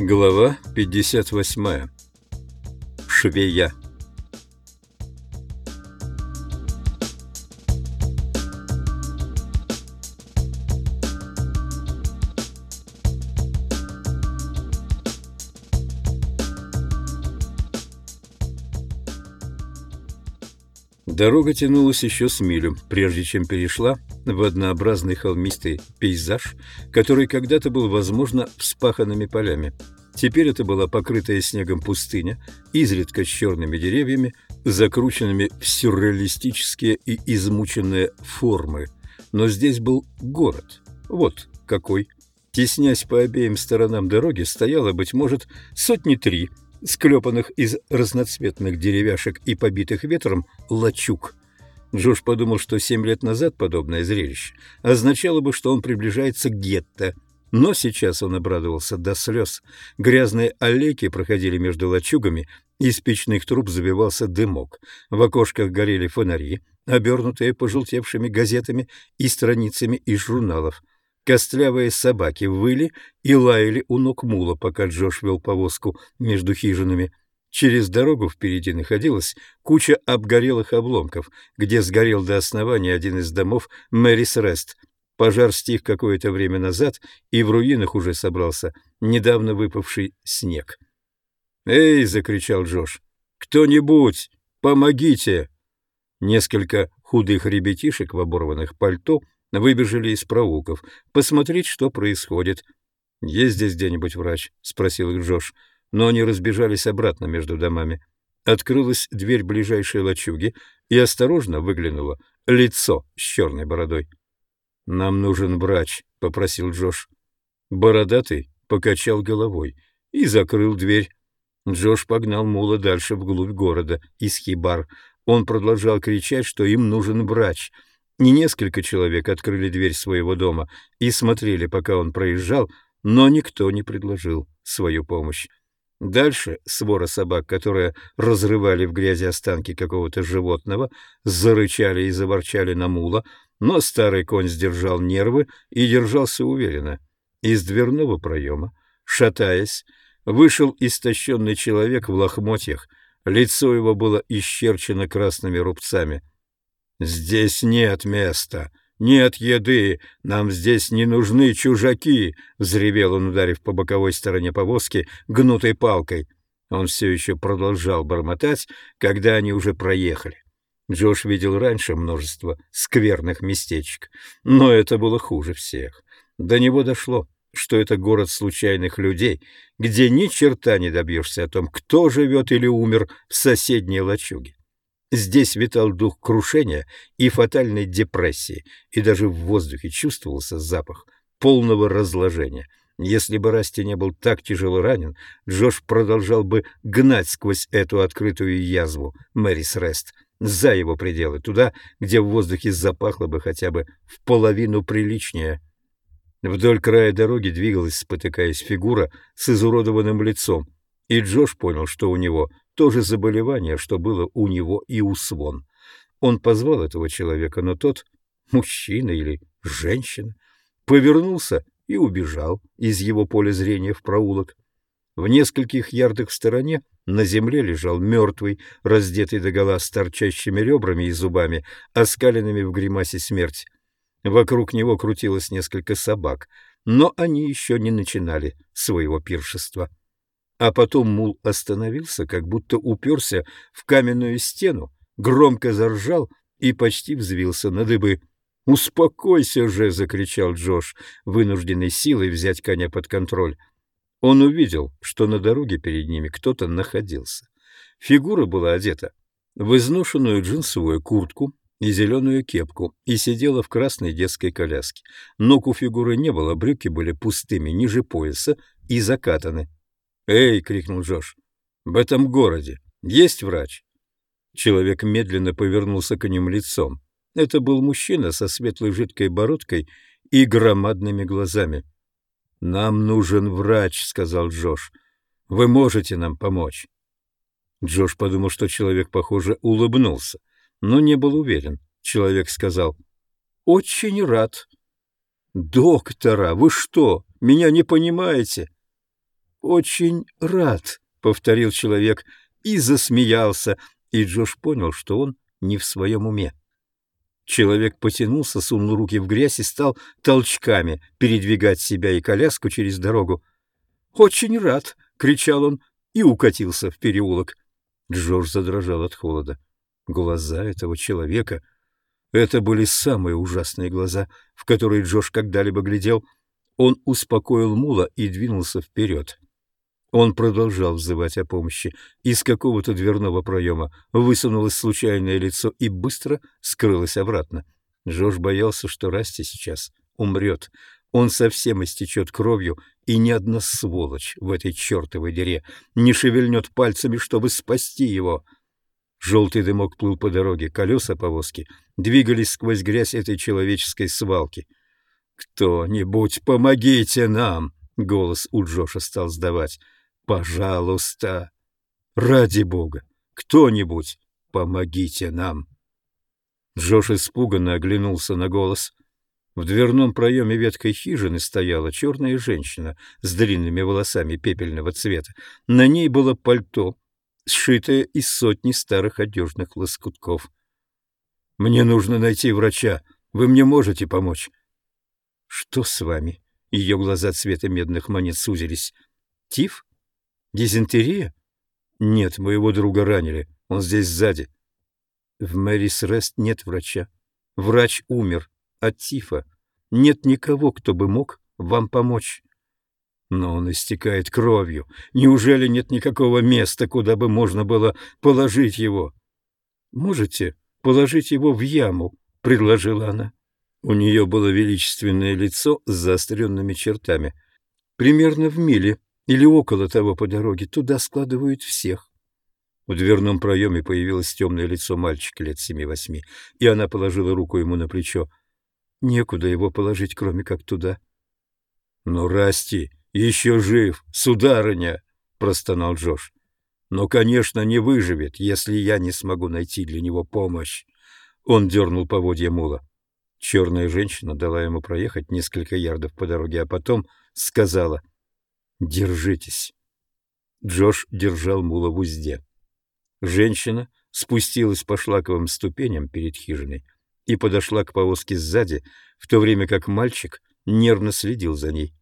Глава 58. Швея. Дорога тянулась еще с милю, прежде чем перешла в однообразный холмистый пейзаж, который когда-то был, возможно, вспаханными полями. Теперь это была покрытая снегом пустыня, изредка с черными деревьями, закрученными в сюрреалистические и измученные формы. Но здесь был город. Вот какой. Теснясь по обеим сторонам дороги, стояло, быть может, сотни три – склепанных из разноцветных деревяшек и побитых ветром лачуг. Джош подумал, что семь лет назад подобное зрелище означало бы, что он приближается к гетто. Но сейчас он обрадовался до слез. Грязные аллейки проходили между лачугами, из печных труб забивался дымок. В окошках горели фонари, обернутые пожелтевшими газетами и страницами из журналов. Костлявые собаки выли и лаяли у ног мула, пока Джош вел повозку между хижинами. Через дорогу впереди находилась куча обгорелых обломков, где сгорел до основания один из домов Мэрис Рест. Пожар стих какое-то время назад, и в руинах уже собрался недавно выпавший снег. «Эй!» — закричал Джош. «Кто-нибудь! Помогите!» Несколько худых ребятишек в оборванных пальто — выбежали из проулков, посмотреть, что происходит. «Есть здесь где-нибудь врач?» — спросил их Джош. Но они разбежались обратно между домами. Открылась дверь ближайшей лачуги, и осторожно выглянуло лицо с черной бородой. «Нам нужен врач», — попросил Джош. Бородатый покачал головой и закрыл дверь. Джош погнал мула дальше вглубь города, из хибар. Он продолжал кричать, что им нужен врач — не несколько человек открыли дверь своего дома и смотрели, пока он проезжал, но никто не предложил свою помощь. Дальше свора собак, которые разрывали в грязи останки какого-то животного, зарычали и заворчали на мула, но старый конь сдержал нервы и держался уверенно. Из дверного проема, шатаясь, вышел истощенный человек в лохмотьях, лицо его было исчерчено красными рубцами — «Здесь нет места, нет еды, нам здесь не нужны чужаки!» — взревел он, ударив по боковой стороне повозки гнутой палкой. Он все еще продолжал бормотать, когда они уже проехали. Джош видел раньше множество скверных местечек, но это было хуже всех. До него дошло, что это город случайных людей, где ни черта не добьешься о том, кто живет или умер в соседней лачуге. Здесь витал дух крушения и фатальной депрессии, и даже в воздухе чувствовался запах полного разложения. Если бы Расти не был так тяжело ранен, Джош продолжал бы гнать сквозь эту открытую язву Мэрис Рест за его пределы, туда, где в воздухе запахло бы хотя бы в половину приличнее. Вдоль края дороги двигалась, спотыкаясь, фигура с изуродованным лицом, и Джош понял, что у него то же заболевание, что было у него и у Свон. Он позвал этого человека, но тот, мужчина или женщина, повернулся и убежал из его поля зрения в проулок. В нескольких ярдах в стороне на земле лежал мертвый, раздетый догола с торчащими ребрами и зубами, оскаленными в гримасе смерти. Вокруг него крутилось несколько собак, но они еще не начинали своего пиршества. А потом мул остановился, как будто уперся в каменную стену, громко заржал и почти взвился на дыбы. «Успокойся же!» — закричал Джош, вынужденный силой взять коня под контроль. Он увидел, что на дороге перед ними кто-то находился. Фигура была одета в изношенную джинсовую куртку и зеленую кепку и сидела в красной детской коляске. Ног у фигуры не было, брюки были пустыми ниже пояса и закатаны. «Эй!» — крикнул Джош. «В этом городе есть врач?» Человек медленно повернулся к ним лицом. Это был мужчина со светлой жидкой бородкой и громадными глазами. «Нам нужен врач», — сказал Джош. «Вы можете нам помочь?» Джош подумал, что человек, похоже, улыбнулся, но не был уверен. Человек сказал, «Очень рад». «Доктора, вы что, меня не понимаете?» Очень рад», — повторил человек и засмеялся, и Джош понял, что он не в своем уме. Человек потянулся, сунул руки в грязь и стал толчками передвигать себя и коляску через дорогу. «Очень рад!» — кричал он и укатился в переулок. Джордж задрожал от холода. Глаза этого человека... Это были самые ужасные глаза, в которые Джош когда-либо глядел. Он успокоил мула и двинулся вперед. Он продолжал взывать о помощи. Из какого-то дверного проема высунулось случайное лицо и быстро скрылось обратно. Джош боялся, что Расти сейчас умрет. Он совсем истечет кровью, и ни одна сволочь в этой чертовой дыре не шевельнет пальцами, чтобы спасти его. Желтый дымок плыл по дороге, колеса повозки двигались сквозь грязь этой человеческой свалки. «Кто-нибудь помогите нам!» — голос у Джоша стал сдавать. Пожалуйста, ради бога, кто-нибудь помогите нам. Джош испуганно оглянулся на голос. В дверном проеме веткой хижины стояла черная женщина с длинными волосами пепельного цвета. На ней было пальто, сшитое из сотни старых одежных лоскутков. «Мне нужно найти врача. Вы мне можете помочь?» «Что с вами?» Ее глаза цвета медных монет сузились. «Тиф?» Дизентерия? Нет, моего друга ранили. Он здесь сзади. В Мэрис Рест нет врача. Врач умер от тифа. Нет никого, кто бы мог вам помочь. Но он истекает кровью. Неужели нет никакого места, куда бы можно было положить его? Можете положить его в яму, предложила она. У нее было величественное лицо с заостренными чертами. Примерно в миле или около того по дороге. Туда складывают всех. В дверном проеме появилось темное лицо мальчика лет семи-восьми, и она положила руку ему на плечо. Некуда его положить, кроме как туда. — Но Расти еще жив, сударыня! — простонал Джош. — Но, конечно, не выживет, если я не смогу найти для него помощь. Он дернул поводья мула. Черная женщина дала ему проехать несколько ярдов по дороге, а потом сказала — Держитесь. Джош держал мула в узде. Женщина спустилась по шлаковым ступеням перед хижиной и подошла к повозке сзади, в то время как мальчик нервно следил за ней.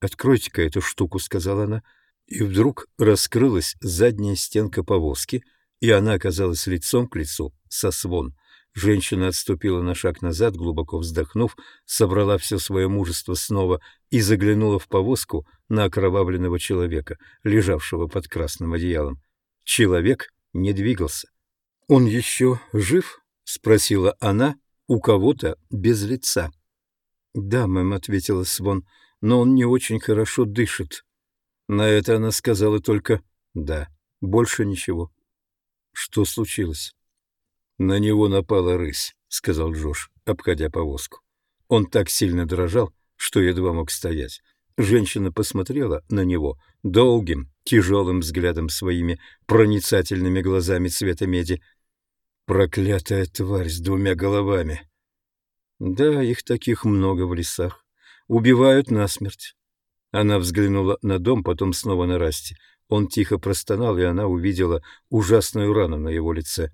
«Откройте-ка эту штуку», — сказала она, и вдруг раскрылась задняя стенка повозки, и она оказалась лицом к лицу со свон — Женщина отступила на шаг назад, глубоко вздохнув, собрала все свое мужество снова и заглянула в повозку на окровавленного человека, лежавшего под красным одеялом. Человек не двигался. «Он еще жив?» — спросила она у кого-то без лица. «Да, мэм», — ответила Свон, — «но он не очень хорошо дышит». На это она сказала только «да», больше ничего. Что случилось? «На него напала рысь», — сказал Джош, обходя повозку. Он так сильно дрожал, что едва мог стоять. Женщина посмотрела на него долгим, тяжелым взглядом своими проницательными глазами цвета меди. «Проклятая тварь с двумя головами!» «Да, их таких много в лесах. Убивают насмерть». Она взглянула на дом, потом снова на Расти. Он тихо простонал, и она увидела ужасную рану на его лице.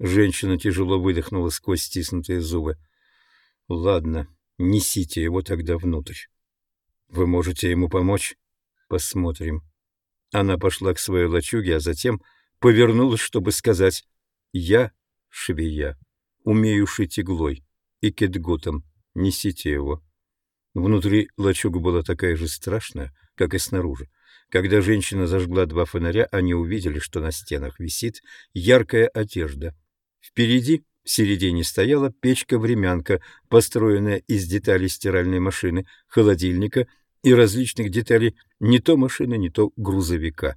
Женщина тяжело выдохнула сквозь стиснутые зубы. — Ладно, несите его тогда внутрь. — Вы можете ему помочь? — Посмотрим. Она пошла к своей лачуге, а затем повернулась, чтобы сказать «Я швея, умею шить иглой и кетгутом, несите его». Внутри лачуга была такая же страшная, как и снаружи. Когда женщина зажгла два фонаря, они увидели, что на стенах висит яркая одежда — Впереди, в середине, стояла печка-времянка, построенная из деталей стиральной машины, холодильника и различных деталей не то машины, не то грузовика.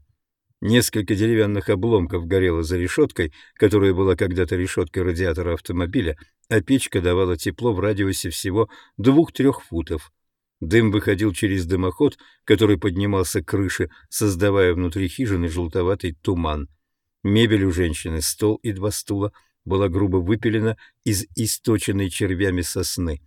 Несколько деревянных обломков горело за решеткой, которая была когда-то решеткой радиатора автомобиля, а печка давала тепло в радиусе всего двух-трех футов. Дым выходил через дымоход, который поднимался к крыше, создавая внутри хижины желтоватый туман. Мебель у женщины, стол и два стула — была грубо выпилена из источенной червями сосны.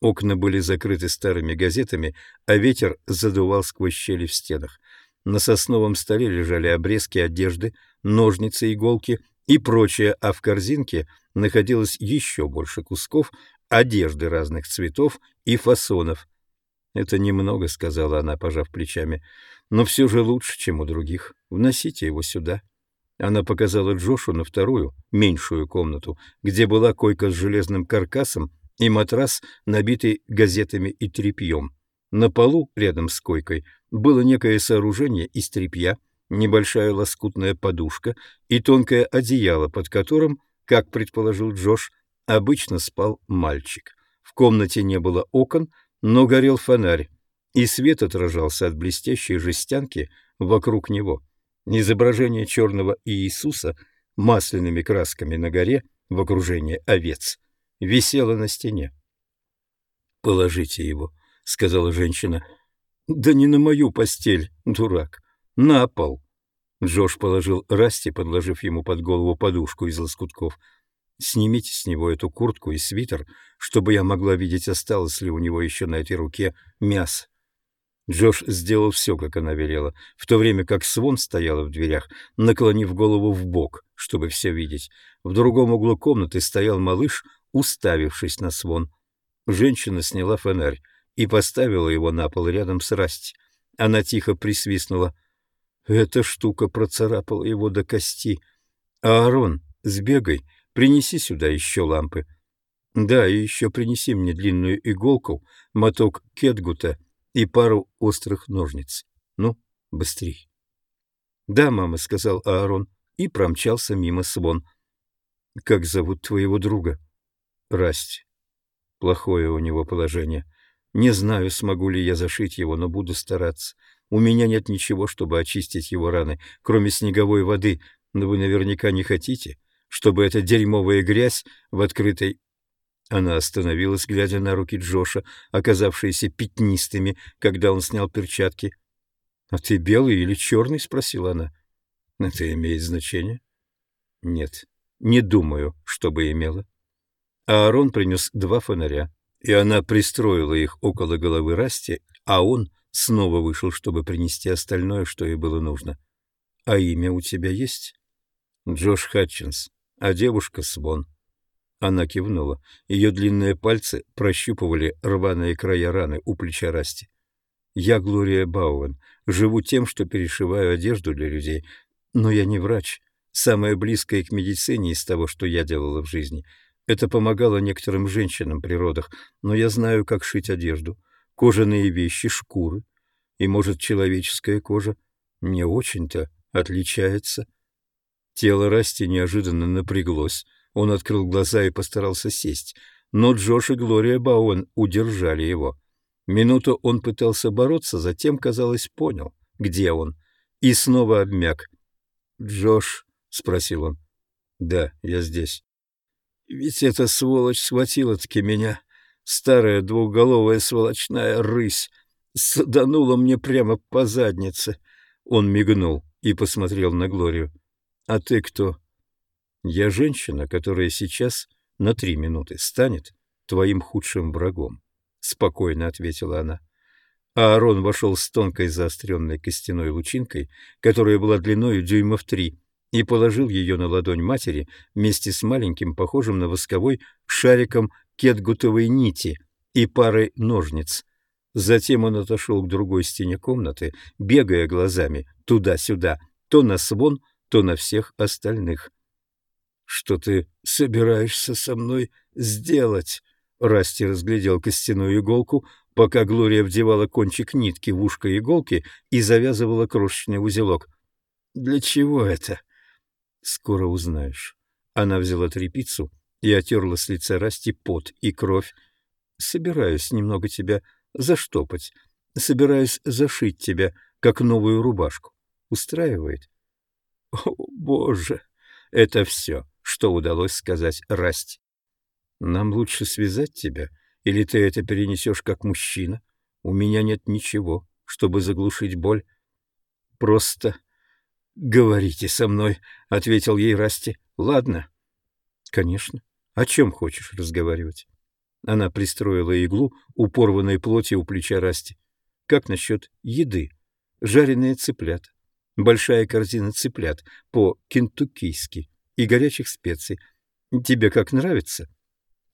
Окна были закрыты старыми газетами, а ветер задувал сквозь щели в стенах. На сосновом столе лежали обрезки одежды, ножницы, иголки и прочее, а в корзинке находилось еще больше кусков одежды разных цветов и фасонов. «Это немного», — сказала она, пожав плечами, — «но все же лучше, чем у других. Вносите его сюда». Она показала Джошу на вторую, меньшую комнату, где была койка с железным каркасом и матрас, набитый газетами и тряпьем. На полу, рядом с койкой, было некое сооружение из тряпья, небольшая лоскутная подушка и тонкое одеяло, под которым, как предположил Джош, обычно спал мальчик. В комнате не было окон, но горел фонарь, и свет отражался от блестящей жестянки вокруг него. Изображение черного Иисуса масляными красками на горе в окружении овец висело на стене. «Положите его», — сказала женщина. «Да не на мою постель, дурак, на пол». Джош положил Расти, подложив ему под голову подушку из лоскутков. «Снимите с него эту куртку и свитер, чтобы я могла видеть, осталось ли у него еще на этой руке мясо. Джош сделал все, как она велела, в то время как Свон стояла в дверях, наклонив голову в бок, чтобы все видеть. В другом углу комнаты стоял малыш, уставившись на Свон. Женщина сняла фонарь и поставила его на пол рядом с Расти. Она тихо присвистнула. Эта штука процарапала его до кости. «Аарон, сбегай, принеси сюда еще лампы». «Да, и еще принеси мне длинную иголку, моток кетгута» и пару острых ножниц. Ну, быстрей. Да, мама, сказал Аарон и промчался мимо Свон. Как зовут твоего друга? Расти. Плохое у него положение. Не знаю, смогу ли я зашить его, но буду стараться. У меня нет ничего, чтобы очистить его раны, кроме снеговой воды, но вы наверняка не хотите, чтобы эта дерьмовая грязь в открытой она остановилась, глядя на руки Джоша, оказавшиеся пятнистыми, когда он снял перчатки. — А ты белый или черный? — спросила она. — Это имеет значение? — Нет, не думаю, чтобы имело. Аарон принес два фонаря, и она пристроила их около головы Расти, а он снова вышел, чтобы принести остальное, что ей было нужно. — А имя у тебя есть? — Джош Хатчинс, а девушка — Свон. — она кивнула. Ее длинные пальцы прощупывали рваные края раны у плеча Расти. «Я Глория Бауэн. Живу тем, что перешиваю одежду для людей. Но я не врач. Самое близкое к медицине из того, что я делала в жизни. Это помогало некоторым женщинам при родах, но я знаю, как шить одежду. Кожаные вещи, шкуры. И, может, человеческая кожа не очень-то отличается». Тело Расти неожиданно напряглось, он открыл глаза и постарался сесть, но Джош и Глория Бауэн удержали его. Минуту он пытался бороться, затем, казалось, понял, где он, и снова обмяк. «Джош?» — спросил он. «Да, я здесь». «Ведь эта сволочь схватила-таки меня, старая двухголовая сволочная рысь, саданула мне прямо по заднице». Он мигнул и посмотрел на Глорию. «А ты кто?» Я женщина, которая сейчас на три минуты станет твоим худшим врагом, — спокойно ответила она. Аарон вошел с тонкой заостренной костяной лучинкой, которая была длиною дюймов три, и положил ее на ладонь матери вместе с маленьким, похожим на восковой, шариком кетгутовой нити и парой ножниц. Затем он отошел к другой стене комнаты, бегая глазами туда-сюда, то на свон, то на всех остальных. Что ты собираешься со мной сделать? Расти разглядел костяную иголку, пока Глория вдевала кончик нитки в ушко иголки и завязывала крошечный узелок. Для чего это? Скоро узнаешь. Она взяла тряпицу и отерла с лица Расти пот и кровь. Собираюсь немного тебя заштопать. Собираюсь зашить тебя, как новую рубашку. Устраивает? О, Боже! Это все что удалось сказать Расти. «Нам лучше связать тебя, или ты это перенесешь как мужчина? У меня нет ничего, чтобы заглушить боль. Просто говорите со мной», — ответил ей Расти. «Ладно». «Конечно. О чем хочешь разговаривать?» Она пристроила иглу у порванной плоти у плеча Расти. «Как насчет еды? жареные цыплята, большая корзина цыплят по-кентуккийски и горячих специй. Тебе как нравится?»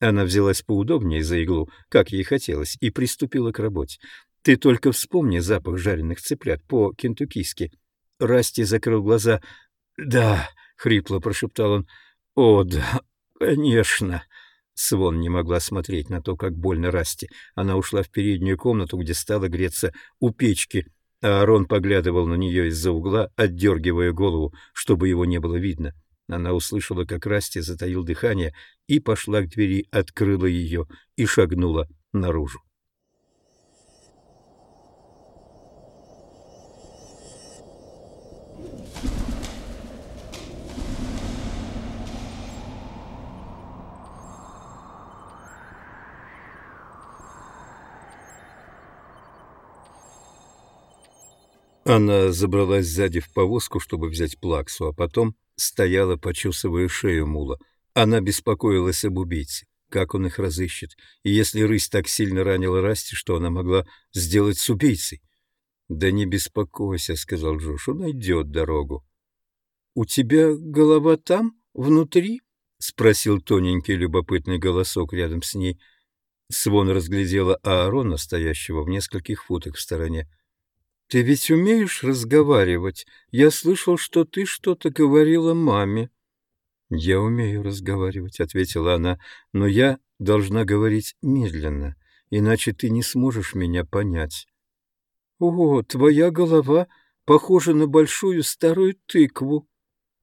Она взялась поудобнее за иглу, как ей хотелось, и приступила к работе. «Ты только вспомни запах жареных цыплят по-кентуккийски». Расти закрыл глаза. «Да», — хрипло прошептал он. «О, да, конечно». Свон не могла смотреть на то, как больно Расти. Она ушла в переднюю комнату, где стала греться у печки, а Арон поглядывал на нее из-за угла, отдергивая голову, чтобы его не было видно. Она услышала, как Расти затаил дыхание, и пошла к двери, открыла ее и шагнула наружу. Она забралась сзади в повозку, чтобы взять плаксу, а потом стояла, почесывая шею мула. Она беспокоилась об убийце, как он их разыщет, и если рысь так сильно ранила Расти, что она могла сделать с убийцей. «Да не беспокойся», — сказал Джош, — «он найдет дорогу». «У тебя голова там, внутри?» — спросил тоненький любопытный голосок рядом с ней. Свон разглядела Аарона, стоящего в нескольких футах в стороне. «Ты ведь умеешь разговаривать? Я слышал, что ты что-то говорила маме». «Я умею разговаривать», — ответила она, — «но я должна говорить медленно, иначе ты не сможешь меня понять». «О, твоя голова похожа на большую старую тыкву».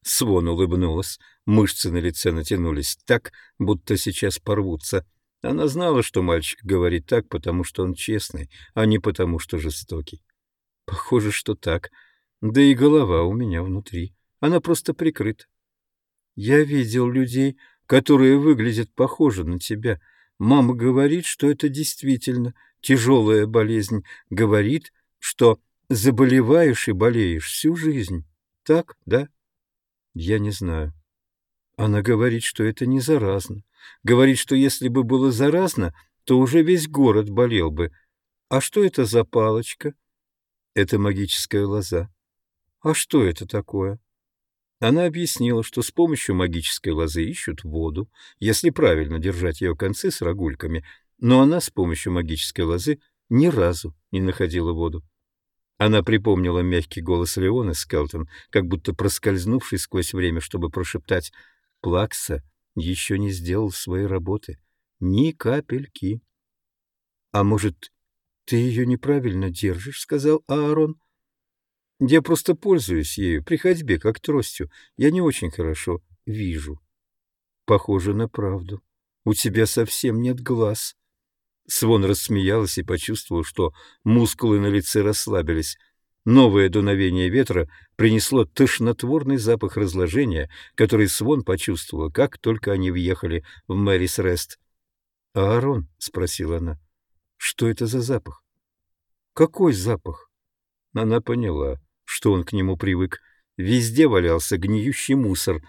Свон улыбнулась, мышцы на лице натянулись так, будто сейчас порвутся. Она знала, что мальчик говорит так, потому что он честный, а не потому что жестокий. Похоже, что так. Да и голова у меня внутри. Она просто прикрыта. Я видел людей, которые выглядят похоже на тебя. Мама говорит, что это действительно тяжелая болезнь. Говорит, что заболеваешь и болеешь всю жизнь. Так, да? Я не знаю. Она говорит, что это не заразно. Говорит, что если бы было заразно, то уже весь город болел бы. А что это за палочка? Это магическая лоза. А что это такое? Она объяснила, что с помощью магической лозы ищут воду, если правильно держать ее концы с рогульками, но она с помощью магической лозы ни разу не находила воду. Она припомнила мягкий голос Леона Скелтон, как будто проскользнувший сквозь время, чтобы прошептать «Плакса еще не сделал своей работы. Ни капельки». А может, «Ты ее неправильно держишь», — сказал Аарон. «Я просто пользуюсь ею при ходьбе, как тростью. Я не очень хорошо вижу». «Похоже на правду. У тебя совсем нет глаз». Свон рассмеялась и почувствовал, что мускулы на лице расслабились. Новое дуновение ветра принесло тошнотворный запах разложения, который Свон почувствовал, как только они въехали в Мэрис Рест. «Аарон?» — спросила она. Что это за запах? Какой запах? Она поняла, что он к нему привык. Везде валялся гниющий мусор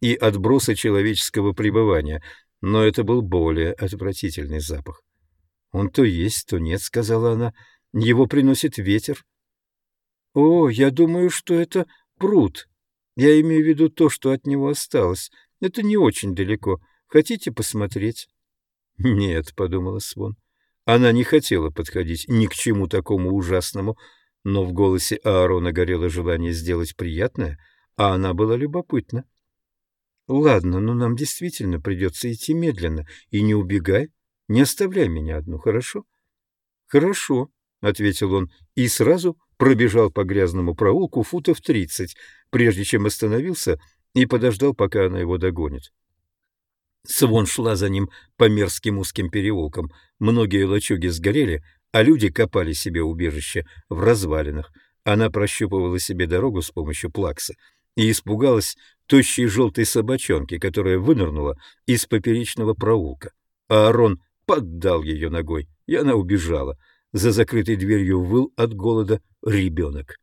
и отбросы человеческого пребывания, но это был более отвратительный запах. «Он то есть, то нет», — сказала она. «Его приносит ветер». «О, я думаю, что это пруд. Я имею в виду то, что от него осталось. Это не очень далеко. Хотите посмотреть?» «Нет», — подумала Свон. Она не хотела подходить ни к чему такому ужасному, но в голосе Аарона горело желание сделать приятное, а она была любопытна. «Ладно, но нам действительно придется идти медленно, и не убегай, не оставляй меня одну, хорошо?» «Хорошо», — ответил он, и сразу пробежал по грязному проулку футов тридцать, прежде чем остановился и подождал, пока она его догонит. Свон шла за ним по мерзким узким переулкам. Многие лачуги сгорели, а люди копали себе убежище в развалинах. Она прощупывала себе дорогу с помощью плакса и испугалась тощей желтой собачонки, которая вынырнула из поперечного проулка. А Арон поддал ее ногой, и она убежала. За закрытой дверью выл от голода ребенок.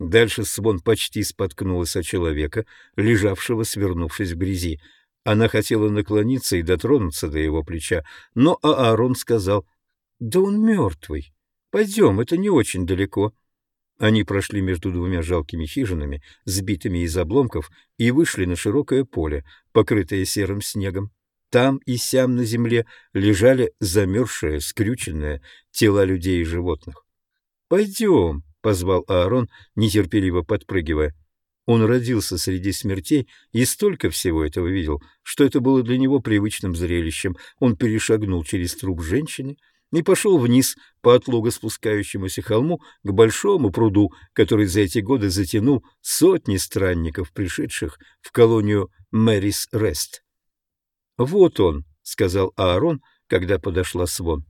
Дальше Свон почти споткнулась о человека, лежавшего, свернувшись в грязи. Она хотела наклониться и дотронуться до его плеча, но Аарон сказал, «Да он мертвый. Пойдем, это не очень далеко». Они прошли между двумя жалкими хижинами, сбитыми из обломков, и вышли на широкое поле, покрытое серым снегом. Там и сям на земле лежали замерзшие, скрюченные тела людей и животных. «Пойдем», — позвал Аарон, нетерпеливо подпрыгивая. Он родился среди смертей и столько всего этого видел, что это было для него привычным зрелищем. Он перешагнул через труп женщины и пошел вниз по отлого спускающемуся холму к большому пруду, который за эти годы затянул сотни странников, пришедших в колонию Мэрис Рест. «Вот он», — сказал Аарон, когда подошла Свон.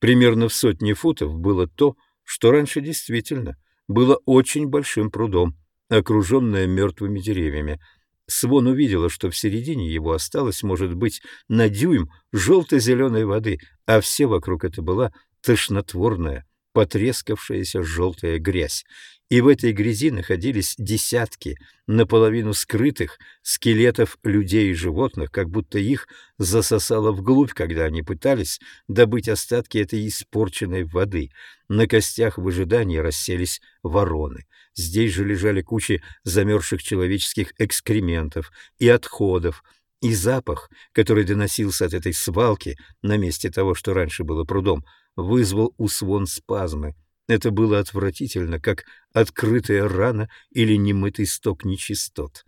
Примерно в сотне футов было то, что раньше действительно было очень большим прудом, окруженное мертвыми деревьями. Свон увидела, что в середине его осталось, может быть, на дюйм желто-зеленой воды, а все вокруг это была тошнотворная, потрескавшаяся желтая грязь и в этой грязи находились десятки наполовину скрытых скелетов людей и животных, как будто их засосало вглубь, когда они пытались добыть остатки этой испорченной воды. На костях в ожидании расселись вороны. Здесь же лежали кучи замерзших человеческих экскрементов и отходов, и запах, который доносился от этой свалки на месте того, что раньше было прудом, вызвал у свон спазмы. Это было отвратительно, как открытая рана или немытый сток нечистот.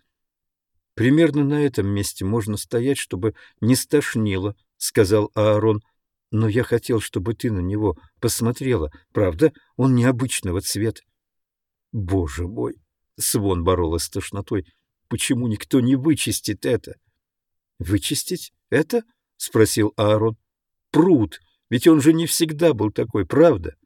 «Примерно на этом месте можно стоять, чтобы не стошнило», — сказал Аарон. «Но я хотел, чтобы ты на него посмотрела. Правда, он необычного цвета». «Боже мой!» — Свон боролась с тошнотой. «Почему никто не вычистит это?» «Вычистить это?» — спросил Аарон. «Пруд, ведь он же не всегда был такой, правда?»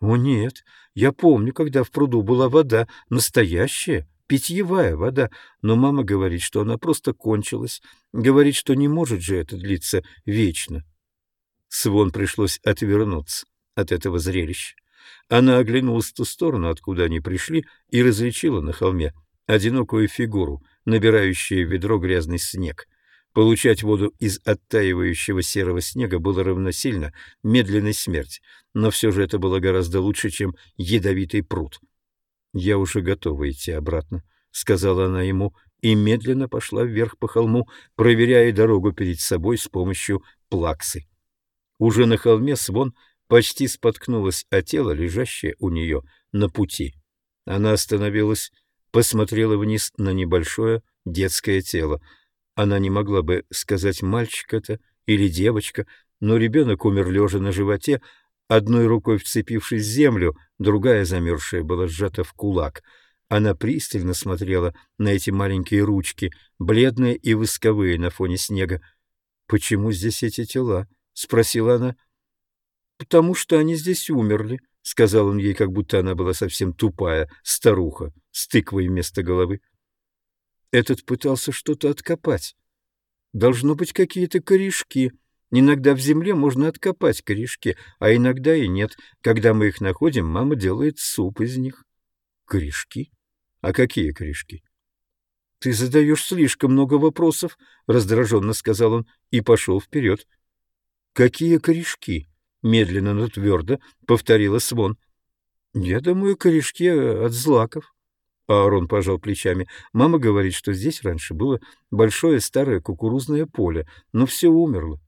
О нет, я помню, когда в пруду была вода, настоящая, питьевая вода, но мама говорит, что она просто кончилась, говорит, что не может же это длиться вечно. Свон пришлось отвернуться от этого зрелища. Она оглянулась в ту сторону, откуда они пришли, и различила на холме одинокую фигуру, набирающую в ведро грязный снег. Получать воду из оттаивающего серого снега было равносильно медленной смерти, но все же это было гораздо лучше, чем ядовитый пруд. «Я уже готова идти обратно», — сказала она ему, и медленно пошла вверх по холму, проверяя дорогу перед собой с помощью плаксы. Уже на холме Свон почти споткнулась о тело, лежащее у нее на пути. Она остановилась, посмотрела вниз на небольшое детское тело — она не могла бы сказать, мальчик это или девочка, но ребенок умер лежа на животе, одной рукой вцепившись в землю, другая замерзшая была сжата в кулак. Она пристально смотрела на эти маленькие ручки, бледные и восковые на фоне снега. «Почему здесь эти тела?» — спросила она. «Потому что они здесь умерли», — сказал он ей, как будто она была совсем тупая старуха с тыквой вместо головы. Этот пытался что-то откопать. Должно быть какие-то корешки. Иногда в земле можно откопать корешки, а иногда и нет. Когда мы их находим, мама делает суп из них. Корешки? А какие корешки? Ты задаешь слишком много вопросов, раздраженно сказал он и пошел вперед. Какие корешки? Медленно, но твердо повторила Свон. Я думаю, корешки от злаков. Аарон пожал плечами. Мама говорит, что здесь раньше было большое старое кукурузное поле, но все умерло.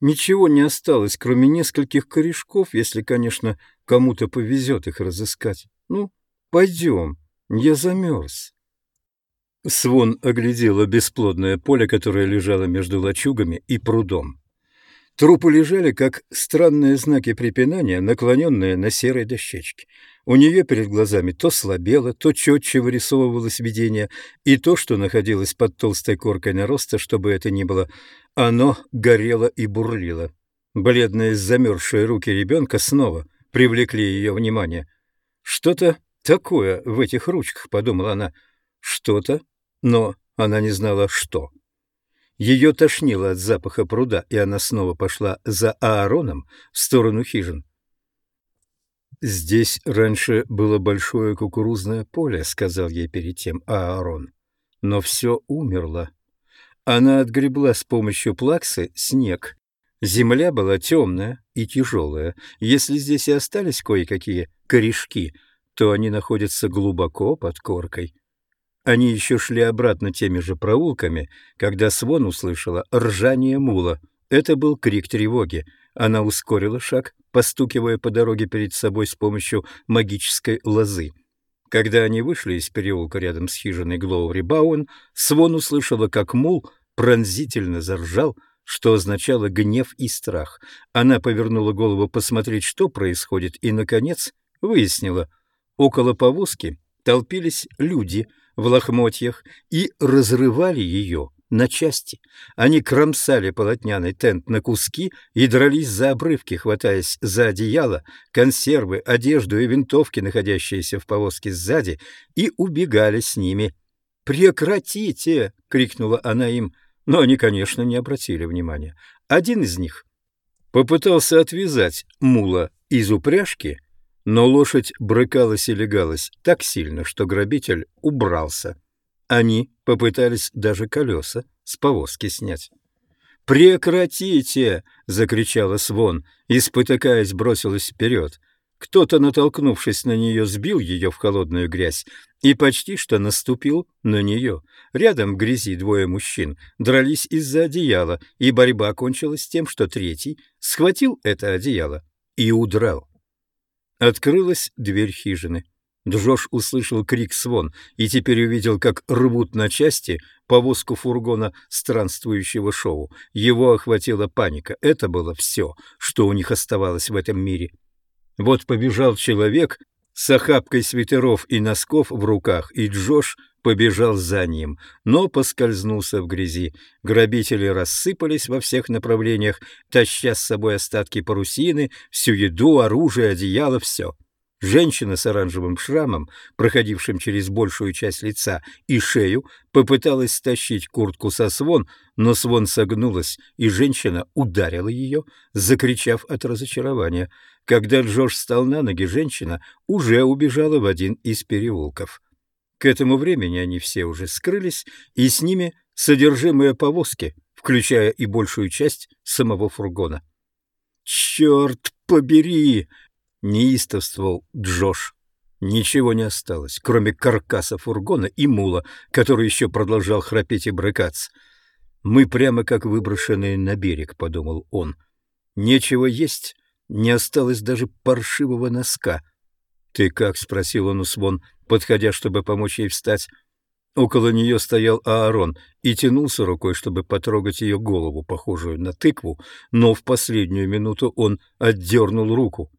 Ничего не осталось, кроме нескольких корешков, если, конечно, кому-то повезет их разыскать. Ну, пойдем, я замерз. Свон оглядела бесплодное поле, которое лежало между лачугами и прудом. Трупы лежали, как странные знаки препинания, наклоненные на серой дощечке. У нее перед глазами то слабело, то четче вырисовывалось видение, и то, что находилось под толстой коркой нароста, чтобы это ни было, оно горело и бурлило. Бледные замерзшие руки ребенка снова привлекли ее внимание. «Что-то такое в этих ручках», — подумала она. «Что-то?» Но она не знала, что. Ее тошнило от запаха пруда, и она снова пошла за Аароном в сторону хижин. «Здесь раньше было большое кукурузное поле», — сказал ей перед тем Аарон. «Но все умерло. Она отгребла с помощью плаксы снег. Земля была темная и тяжелая. Если здесь и остались кое-какие корешки, то они находятся глубоко под коркой. Они еще шли обратно теми же проулками, когда Свон услышала ржание мула. Это был крик тревоги. Она ускорила шаг, постукивая по дороге перед собой с помощью магической лозы. Когда они вышли из переулка рядом с хижиной Глоури Бауэн, Свон услышала, как мул пронзительно заржал, что означало гнев и страх. Она повернула голову посмотреть, что происходит, и, наконец, выяснила. Около повозки толпились люди в лохмотьях и разрывали ее на части. Они кромсали полотняный тент на куски и дрались за обрывки, хватаясь за одеяло, консервы, одежду и винтовки, находящиеся в повозке сзади, и убегали с ними. «Прекратите!» — крикнула она им, но они, конечно, не обратили внимания. Один из них попытался отвязать мула из упряжки, но лошадь брыкалась и легалась так сильно, что грабитель убрался. Они попытались даже колеса с повозки снять. «Прекратите!» — закричала Свон и, спотыкаясь, бросилась вперед. Кто-то, натолкнувшись на нее, сбил ее в холодную грязь и почти что наступил на нее. Рядом в грязи двое мужчин дрались из-за одеяла, и борьба кончилась тем, что третий схватил это одеяло и удрал. Открылась дверь хижины. Джош услышал крик Свон и теперь увидел, как рвут на части повозку фургона странствующего шоу. Его охватила паника. Это было все, что у них оставалось в этом мире. Вот побежал человек с охапкой свитеров и носков в руках, и Джош побежал за ним, но поскользнулся в грязи. Грабители рассыпались во всех направлениях, таща с собой остатки парусины, всю еду, оружие, одеяло, все. Женщина с оранжевым шрамом, проходившим через большую часть лица и шею, попыталась стащить куртку со свон, но свон согнулась, и женщина ударила ее, закричав от разочарования. Когда Джордж встал на ноги, женщина уже убежала в один из переулков. К этому времени они все уже скрылись, и с ними содержимое повозки, включая и большую часть самого фургона. «Черт побери!» Неистовствовал Джош. Ничего не осталось, кроме каркаса фургона и мула, который еще продолжал храпеть и брыкаться. «Мы прямо как выброшенные на берег», — подумал он. «Нечего есть, не осталось даже паршивого носка». «Ты как?» — спросил он у Свон, подходя, чтобы помочь ей встать. Около нее стоял Аарон и тянулся рукой, чтобы потрогать ее голову, похожую на тыкву, но в последнюю минуту он отдернул руку.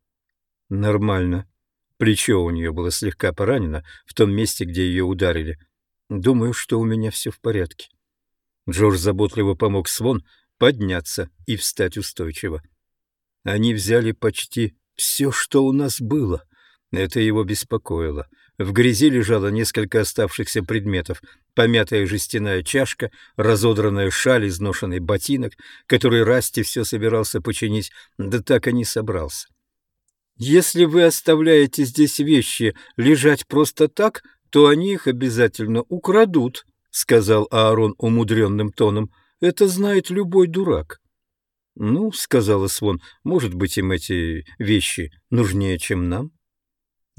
Нормально. Плечо у нее было слегка поранено в том месте, где ее ударили. Думаю, что у меня все в порядке. Джордж заботливо помог Свон подняться и встать устойчиво. Они взяли почти все, что у нас было. Это его беспокоило. В грязи лежало несколько оставшихся предметов. Помятая жестяная чашка, разодранная шаль, изношенный ботинок, который Расти все собирался починить, да так и не собрался. Если вы оставляете здесь вещи лежать просто так, то они их обязательно украдут, — сказал Аарон умудренным тоном. Это знает любой дурак. — Ну, — сказала Свон, — может быть, им эти вещи нужнее, чем нам?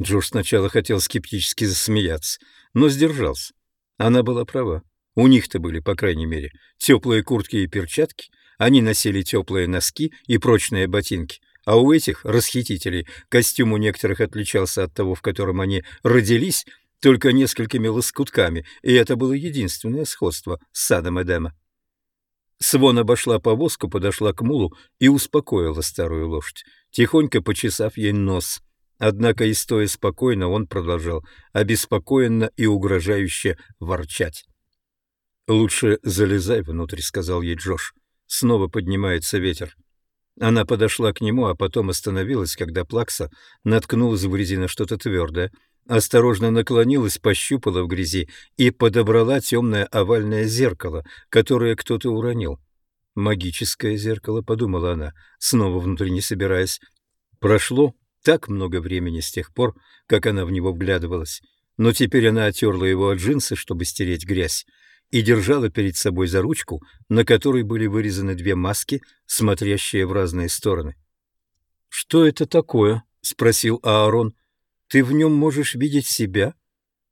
Джордж сначала хотел скептически засмеяться, но сдержался. Она была права. У них-то были, по крайней мере, теплые куртки и перчатки, они носили теплые носки и прочные ботинки — а у этих расхитителей костюм у некоторых отличался от того, в котором они родились, только несколькими лоскутками, и это было единственное сходство с садом Эдема. Свон обошла повозку, подошла к мулу и успокоила старую лошадь, тихонько почесав ей нос. Однако и стоя спокойно, он продолжал обеспокоенно и угрожающе ворчать. «Лучше залезай внутрь», — сказал ей Джош. Снова поднимается ветер. Она подошла к нему, а потом остановилась, когда Плакса наткнулась в грязи на что-то твердое, осторожно наклонилась, пощупала в грязи и подобрала темное овальное зеркало, которое кто-то уронил. «Магическое зеркало», — подумала она, снова внутренне собираясь. Прошло так много времени с тех пор, как она в него вглядывалась, но теперь она отерла его от джинсы, чтобы стереть грязь, и держала перед собой за ручку, на которой были вырезаны две маски, смотрящие в разные стороны. «Что это такое?» — спросил Аарон. ты в нем можешь видеть себя?»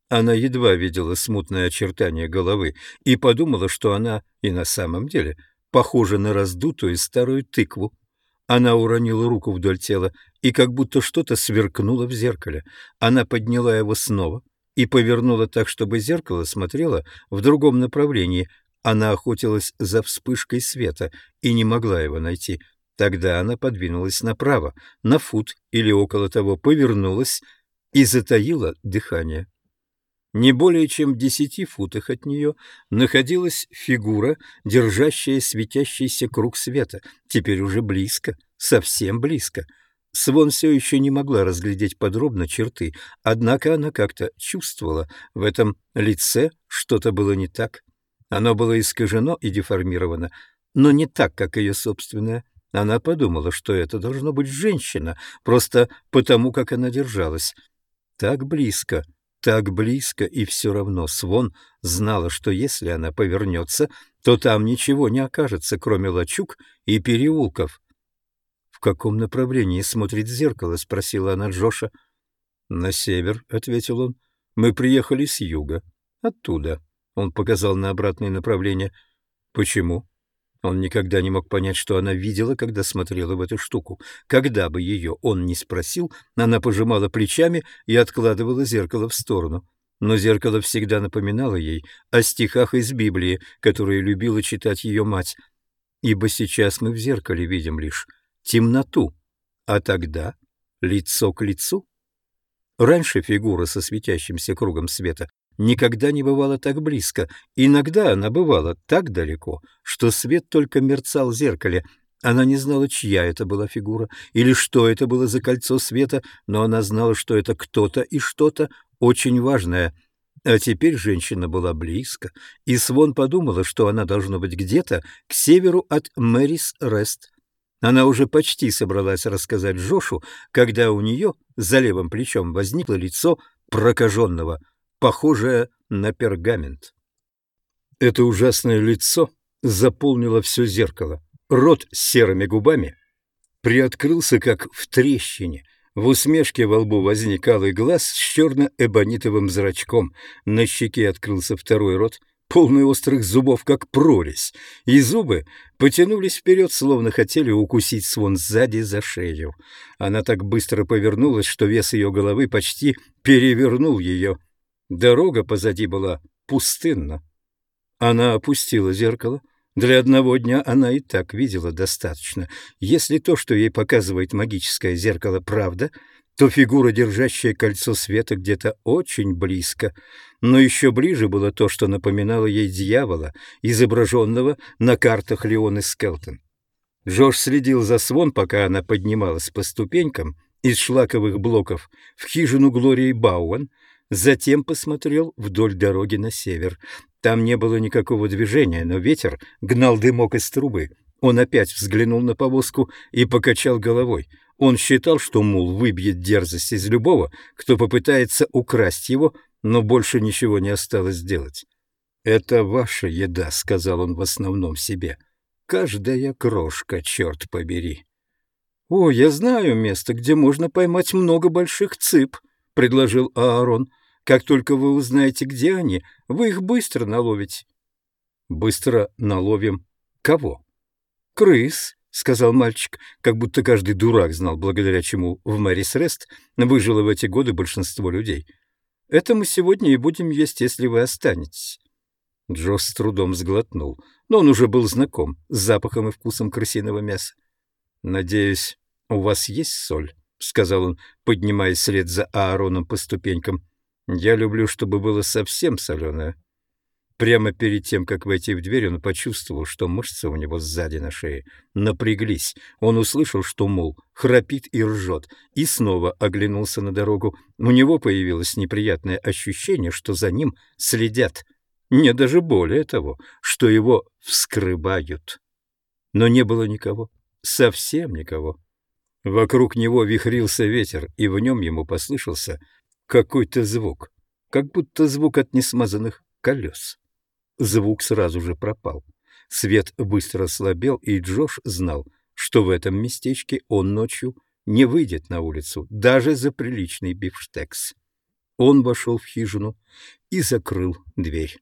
Она едва видела смутное очертание головы и подумала, что она и на самом деле похожа на раздутую старую тыкву. Она уронила руку вдоль тела, и как будто что-то сверкнуло в зеркале. Она подняла его снова и повернула так, чтобы зеркало смотрело в другом направлении. Она охотилась за вспышкой света и не могла его найти. Тогда она подвинулась направо, на фут или около того, повернулась и затаила дыхание. Не более чем в десяти футах от нее находилась фигура, держащая светящийся круг света, теперь уже близко, совсем близко. Свон все еще не могла разглядеть подробно черты, однако она как-то чувствовала, в этом лице что-то было не так. Оно было искажено и деформировано, но не так, как ее собственное. Она подумала, что это должно быть женщина, просто потому, как она держалась. Так близко, так близко, и все равно Свон знала, что если она повернется, то там ничего не окажется, кроме лачуг и переулков. — В каком направлении смотрит зеркало? — спросила она Джоша. — На север, — ответил он. — Мы приехали с юга. — Оттуда. Он показал на обратное направление. — Почему? Он никогда не мог понять, что она видела, когда смотрела в эту штуку. Когда бы ее он не спросил, она пожимала плечами и откладывала зеркало в сторону. Но зеркало всегда напоминало ей о стихах из Библии, которые любила читать ее мать. Ибо сейчас мы в зеркале видим лишь темноту, а тогда лицо к лицу. Раньше фигура со светящимся кругом света никогда не бывала так близко. Иногда она бывала так далеко, что свет только мерцал в зеркале. Она не знала, чья это была фигура или что это было за кольцо света, но она знала, что это кто-то и что-то очень важное. А теперь женщина была близко, и Свон подумала, что она должна быть где-то к северу от Мэрис Рест. Она уже почти собралась рассказать Джошу, когда у нее за левым плечом возникло лицо прокаженного похожее на пергамент. Это ужасное лицо заполнило все зеркало. Рот с серыми губами приоткрылся, как в трещине. В усмешке во лбу возник алый глаз с черно-эбонитовым зрачком. На щеке открылся второй рот, полный острых зубов, как прорезь, и зубы потянулись вперед, словно хотели укусить свон сзади за шею. Она так быстро повернулась, что вес ее головы почти перевернул ее. Дорога позади была пустынна. Она опустила зеркало. Для одного дня она и так видела достаточно. Если то, что ей показывает магическое зеркало, правда, то фигура, держащая кольцо света, где-то очень близко. Но еще ближе было то, что напоминало ей дьявола, изображенного на картах Леоны Скелтон. Джош следил за Свон, пока она поднималась по ступенькам из шлаковых блоков в хижину Глории Бауэн, Затем посмотрел вдоль дороги на север. Там не было никакого движения, но ветер гнал дымок из трубы. Он опять взглянул на повозку и покачал головой. Он считал, что мул выбьет дерзость из любого, кто попытается украсть его, но больше ничего не осталось сделать. «Это ваша еда», — сказал он в основном себе. «Каждая крошка, черт побери». «О, я знаю место, где можно поймать много больших цып», — предложил Аарон. Как только вы узнаете, где они, вы их быстро наловите. Быстро наловим кого? Крыс, сказал мальчик, как будто каждый дурак знал, благодаря чему в Мэрис Рест выжило в эти годы большинство людей. Это мы сегодня и будем есть, если вы останетесь. Джо с трудом сглотнул, но он уже был знаком с запахом и вкусом крысиного мяса. «Надеюсь, у вас есть соль?» — сказал он, поднимаясь вслед за Аароном по ступенькам. Я люблю, чтобы было совсем соленое. Прямо перед тем, как войти в дверь, он почувствовал, что мышцы у него сзади на шее напряглись. Он услышал, что, мол, храпит и ржет, и снова оглянулся на дорогу. У него появилось неприятное ощущение, что за ним следят. Не даже более того, что его вскрывают. Но не было никого, совсем никого. Вокруг него вихрился ветер, и в нем ему послышался какой-то звук, как будто звук от несмазанных колес. Звук сразу же пропал. Свет быстро ослабел, и Джош знал, что в этом местечке он ночью не выйдет на улицу, даже за приличный бифштекс. Он вошел в хижину и закрыл дверь.